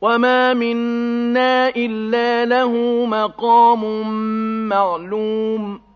وما منا إلا له مقام معلوم